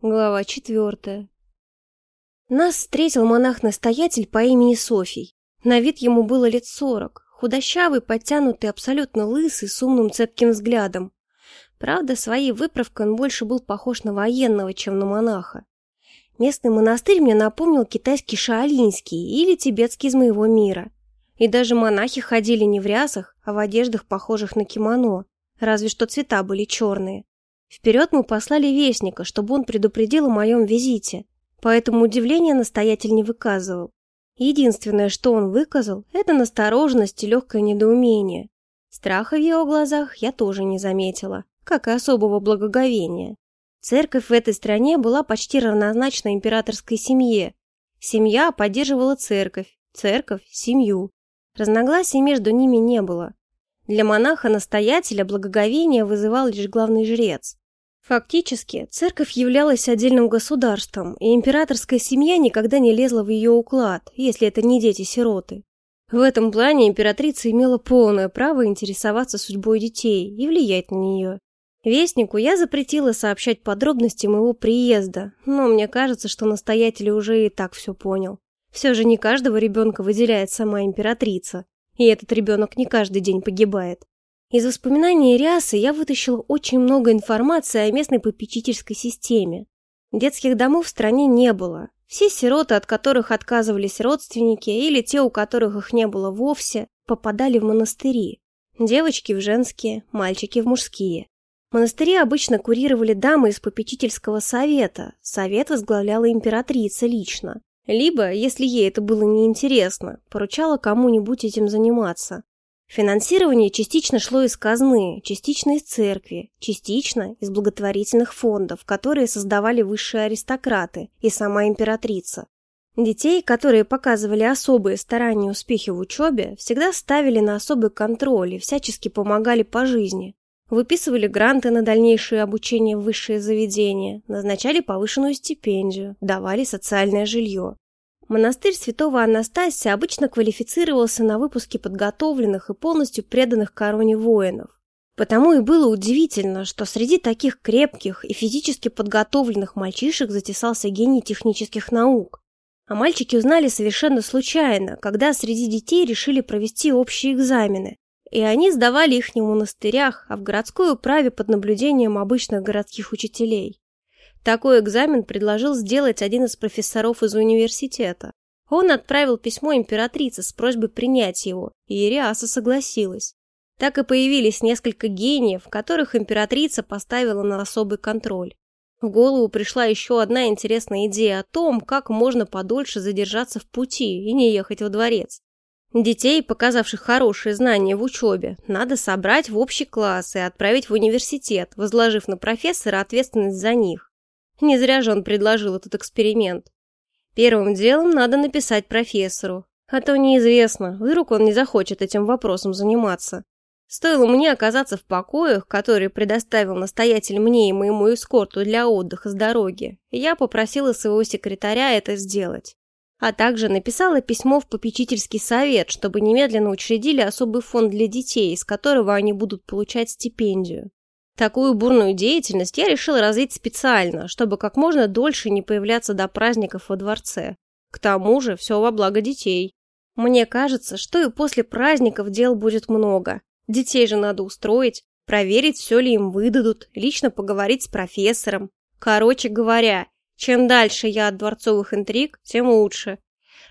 Глава четвертая. Нас встретил монах-настоятель по имени Софий. На вид ему было лет сорок. Худощавый, подтянутый, абсолютно лысый, с умным цепким взглядом. Правда, своей выправкой он больше был похож на военного, чем на монаха. Местный монастырь мне напомнил китайский шаолиньский или тибетский из моего мира. И даже монахи ходили не в рясах, а в одеждах, похожих на кимоно, разве что цвета были черные. Вперед мы послали вестника, чтобы он предупредил о моем визите, поэтому удивления настоятель не выказывал. Единственное, что он выказал, это настороженность и легкое недоумение. Страха в его глазах я тоже не заметила, как и особого благоговения. Церковь в этой стране была почти равнозначна императорской семье. Семья поддерживала церковь, церковь – семью. Разногласий между ними не было. Для монаха-настоятеля благоговение вызывал лишь главный жрец. Фактически, церковь являлась отдельным государством, и императорская семья никогда не лезла в ее уклад, если это не дети-сироты. В этом плане императрица имела полное право интересоваться судьбой детей и влиять на нее. Вестнику я запретила сообщать подробности моего приезда, но мне кажется, что настоятель уже и так все понял. Все же не каждого ребенка выделяет сама императрица. И этот ребенок не каждый день погибает. Из воспоминаний Риасы я вытащила очень много информации о местной попечительской системе. Детских домов в стране не было. Все сироты, от которых отказывались родственники, или те, у которых их не было вовсе, попадали в монастыри. Девочки в женские, мальчики в мужские. Монастыри обычно курировали дамы из попечительского совета. Совет возглавляла императрица лично. Либо, если ей это было неинтересно, поручала кому-нибудь этим заниматься. Финансирование частично шло из казны, частично из церкви, частично из благотворительных фондов, которые создавали высшие аристократы и сама императрица. Детей, которые показывали особые старания и успехи в учебе, всегда ставили на особый контроль и всячески помогали по жизни. Выписывали гранты на дальнейшее обучение в высшие заведения, назначали повышенную стипендию, давали социальное жилье. Монастырь святого Анастасия обычно квалифицировался на выпуске подготовленных и полностью преданных короне воинов. Потому и было удивительно, что среди таких крепких и физически подготовленных мальчишек затесался гений технических наук. А мальчики узнали совершенно случайно, когда среди детей решили провести общие экзамены, и они сдавали их не в монастырях, а в городской управе под наблюдением обычных городских учителей. Такой экзамен предложил сделать один из профессоров из университета. Он отправил письмо императрице с просьбой принять его, и Ириаса согласилась. Так и появились несколько гениев, которых императрица поставила на особый контроль. В голову пришла еще одна интересная идея о том, как можно подольше задержаться в пути и не ехать во дворец. Детей, показавших хорошие знания в учебе, надо собрать в общий класс и отправить в университет, возложив на профессора ответственность за них. Не зря же он предложил этот эксперимент. Первым делом надо написать профессору, а то неизвестно, вдруг он не захочет этим вопросом заниматься. Стоило мне оказаться в покоях, которые предоставил настоятель мне и моему эскорту для отдыха с дороги, я попросила своего секретаря это сделать а также написала письмо в попечительский совет, чтобы немедленно учредили особый фонд для детей, из которого они будут получать стипендию. Такую бурную деятельность я решила развить специально, чтобы как можно дольше не появляться до праздников во дворце. К тому же все во благо детей. Мне кажется, что и после праздников дел будет много. Детей же надо устроить, проверить, все ли им выдадут, лично поговорить с профессором. Короче говоря, чем дальше я от дворцовых интриг, тем лучше.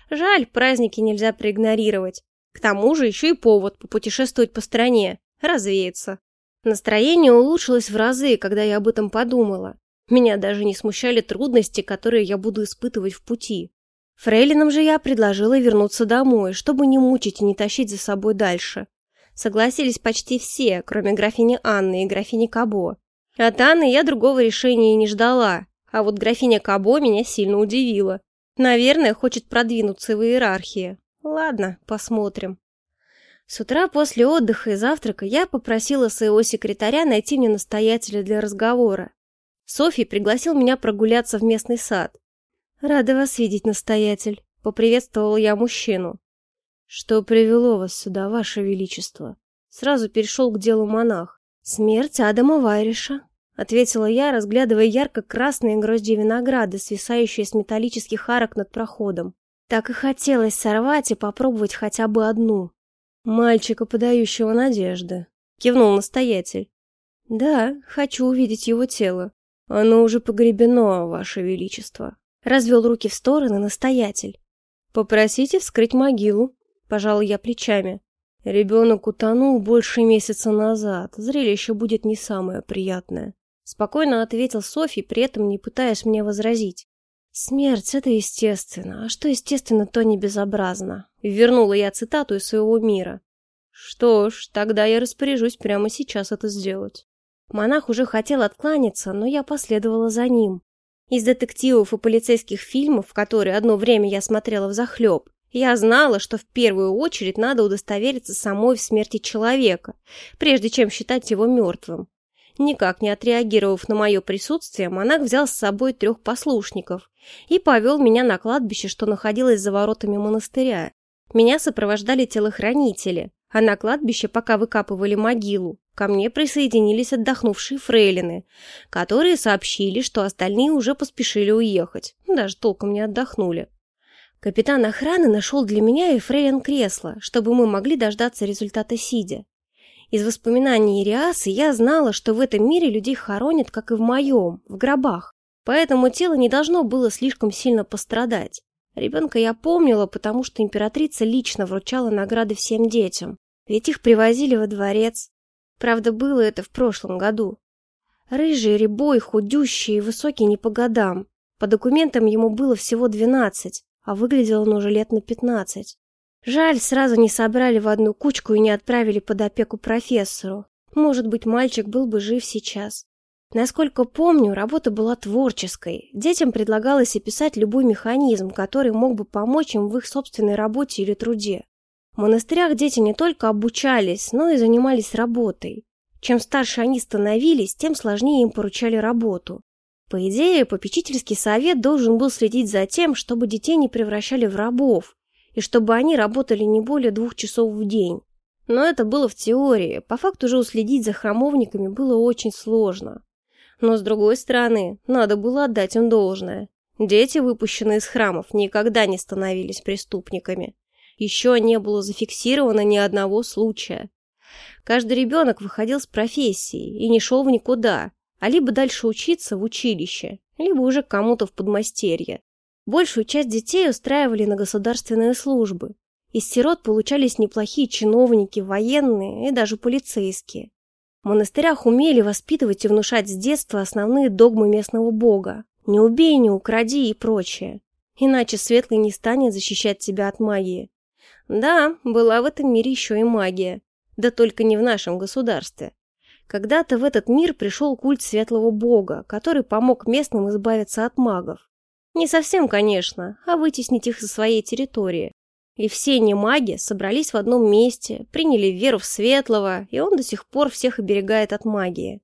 Жаль, праздники нельзя проигнорировать. К тому же еще и повод попутешествовать по стране, развеяться. Настроение улучшилось в разы, когда я об этом подумала. Меня даже не смущали трудности, которые я буду испытывать в пути. Фрейлинам же я предложила вернуться домой, чтобы не мучить и не тащить за собой дальше. Согласились почти все, кроме графини Анны и графини Кабо. От Анны я другого решения и не ждала, а вот графиня Кабо меня сильно удивила. Наверное, хочет продвинуться в иерархии. Ладно, посмотрим. С утра после отдыха и завтрака я попросила своего секретаря найти мне настоятеля для разговора. Софий пригласил меня прогуляться в местный сад. «Рада вас видеть, настоятель», — поприветствовал я мужчину. «Что привело вас сюда, ваше величество?» Сразу перешел к делу монах. «Смерть Адама Вайриша», ответила я, разглядывая ярко-красные грозди винограда, свисающие с металлических арок над проходом. Так и хотелось сорвать и попробовать хотя бы одну. «Мальчика, подающего надежды», — кивнул настоятель. «Да, хочу увидеть его тело. Оно уже погребено, ваше величество», — развел руки в стороны настоятель. «Попросите вскрыть могилу», — пожал я плечами. Ребенок утонул больше месяца назад. Зрелище будет не самое приятное. Спокойно ответил Софи, при этом не пытаясь мне возразить. Смерть — это естественно, а что естественно, то не безобразно. Вернула я цитату из своего мира. Что ж, тогда я распоряжусь прямо сейчас это сделать. Монах уже хотел откланяться, но я последовала за ним. Из детективов и полицейских фильмов, которые одно время я смотрела взахлеб, я знала, что в первую очередь надо удостовериться самой в смерти человека, прежде чем считать его мертвым. Никак не отреагировав на мое присутствие, монах взял с собой трех послушников и повел меня на кладбище, что находилось за воротами монастыря. Меня сопровождали телохранители, а на кладбище, пока выкапывали могилу, ко мне присоединились отдохнувшие фрейлины, которые сообщили, что остальные уже поспешили уехать, даже толком не отдохнули. Капитан охраны нашел для меня и фрейлин кресло, чтобы мы могли дождаться результата сидя. Из воспоминаний Ириасы я знала, что в этом мире людей хоронят, как и в моем, в гробах, поэтому тело не должно было слишком сильно пострадать. Ребенка я помнила, потому что императрица лично вручала награды всем детям, ведь их привозили во дворец. Правда, было это в прошлом году. Рыжий, рябой, худющий и высокий не по годам. По документам ему было всего двенадцать, а выглядел он уже лет на пятнадцать. Жаль, сразу не собрали в одну кучку и не отправили под опеку профессору. Может быть, мальчик был бы жив сейчас. Насколько помню, работа была творческой. Детям предлагалось описать любой механизм, который мог бы помочь им в их собственной работе или труде. В монастырях дети не только обучались, но и занимались работой. Чем старше они становились, тем сложнее им поручали работу. По идее, попечительский совет должен был следить за тем, чтобы детей не превращали в рабов, и чтобы они работали не более двух часов в день. Но это было в теории, по факту же уследить за храмовниками было очень сложно. Но с другой стороны, надо было отдать им должное. Дети, выпущенные из храмов, никогда не становились преступниками. Еще не было зафиксировано ни одного случая. Каждый ребенок выходил с профессии и не шел в никуда, а либо дальше учиться в училище, либо уже кому-то в подмастерье. Большую часть детей устраивали на государственные службы. Из сирот получались неплохие чиновники, военные и даже полицейские. В монастырях умели воспитывать и внушать с детства основные догмы местного бога. Не убей, не укради и прочее. Иначе Светлый не станет защищать тебя от магии. Да, была в этом мире еще и магия. Да только не в нашем государстве. Когда-то в этот мир пришел культ светлого бога, который помог местным избавиться от магов. Не совсем, конечно, а вытеснить их со своей территории. И все немаги собрались в одном месте, приняли веру в светлого, и он до сих пор всех оберегает от магии.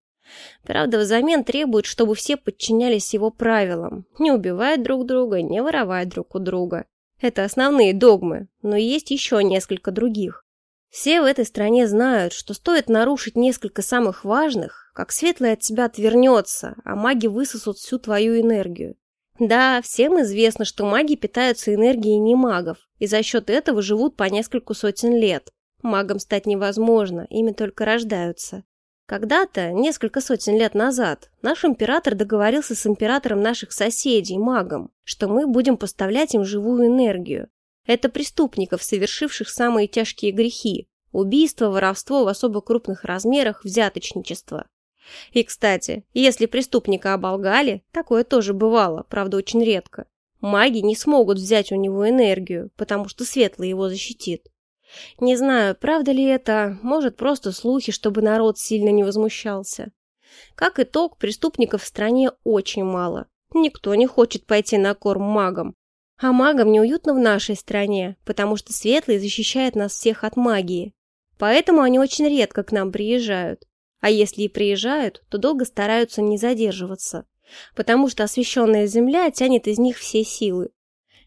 Правда, взамен требует, чтобы все подчинялись его правилам, не убивать друг друга, не воровать друг у друга. Это основные догмы, но есть еще несколько других. Все в этой стране знают, что стоит нарушить несколько самых важных, как светлый от тебя отвернется, а маги высосут всю твою энергию. Да, всем известно, что маги питаются энергией не магов, и за счет этого живут по нескольку сотен лет. Магом стать невозможно, ими только рождаются. Когда-то, несколько сотен лет назад, наш император договорился с императором наших соседей, магом, что мы будем поставлять им живую энергию, это преступников, совершивших самые тяжкие грехи – убийство, воровство в особо крупных размерах, взяточничество. И, кстати, если преступника оболгали, такое тоже бывало, правда очень редко, маги не смогут взять у него энергию, потому что светлый его защитит. Не знаю, правда ли это, может просто слухи, чтобы народ сильно не возмущался. Как итог, преступников в стране очень мало. Никто не хочет пойти на корм магам, а магам неуютно в нашей стране, потому что Светлый защищает нас всех от магии. Поэтому они очень редко к нам приезжают. А если и приезжают, то долго стараются не задерживаться, потому что освященная земля тянет из них все силы.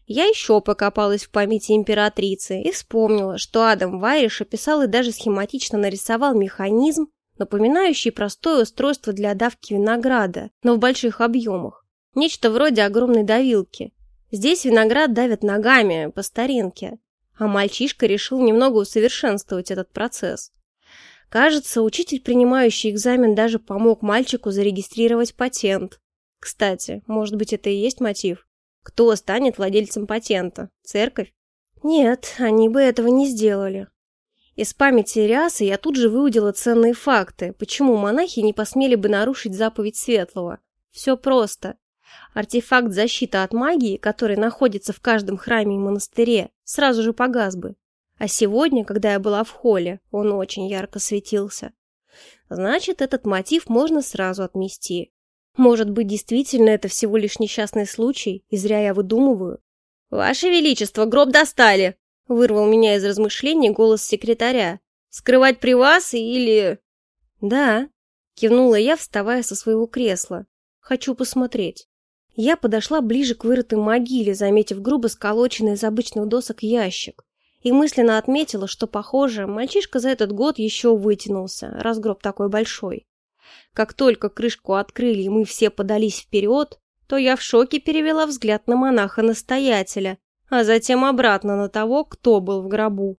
Я еще покопалась в памяти императрицы и вспомнила, что Адам Вайриш описал и даже схематично нарисовал механизм, напоминающий простое устройство для давки винограда, но в больших объемах. Нечто вроде огромной давилки. Здесь виноград давят ногами, по старинке. А мальчишка решил немного усовершенствовать этот процесс. Кажется, учитель, принимающий экзамен, даже помог мальчику зарегистрировать патент. Кстати, может быть, это и есть мотив? Кто станет владельцем патента? Церковь? Нет, они бы этого не сделали. Из памяти Риасы я тут же выудила ценные факты, почему монахи не посмели бы нарушить заповедь Светлого. Все просто. Артефакт защиты от магии, который находится в каждом храме и монастыре, сразу же погас бы. А сегодня, когда я была в холле, он очень ярко светился. Значит, этот мотив можно сразу отмести. Может быть, действительно это всего лишь несчастный случай, и зря я выдумываю? «Ваше Величество, гроб достали!» Вырвал меня из размышлений голос секретаря. «Скрывать при вас или...» «Да», — кивнула я, вставая со своего кресла. «Хочу посмотреть». Я подошла ближе к вырытой могиле, заметив грубо сколоченный из обычных досок ящик и мысленно отметила, что, похоже, мальчишка за этот год еще вытянулся, раз гроб такой большой. Как только крышку открыли и мы все подались вперед, то я в шоке перевела взгляд на монаха-настоятеля, а затем обратно на того, кто был в гробу.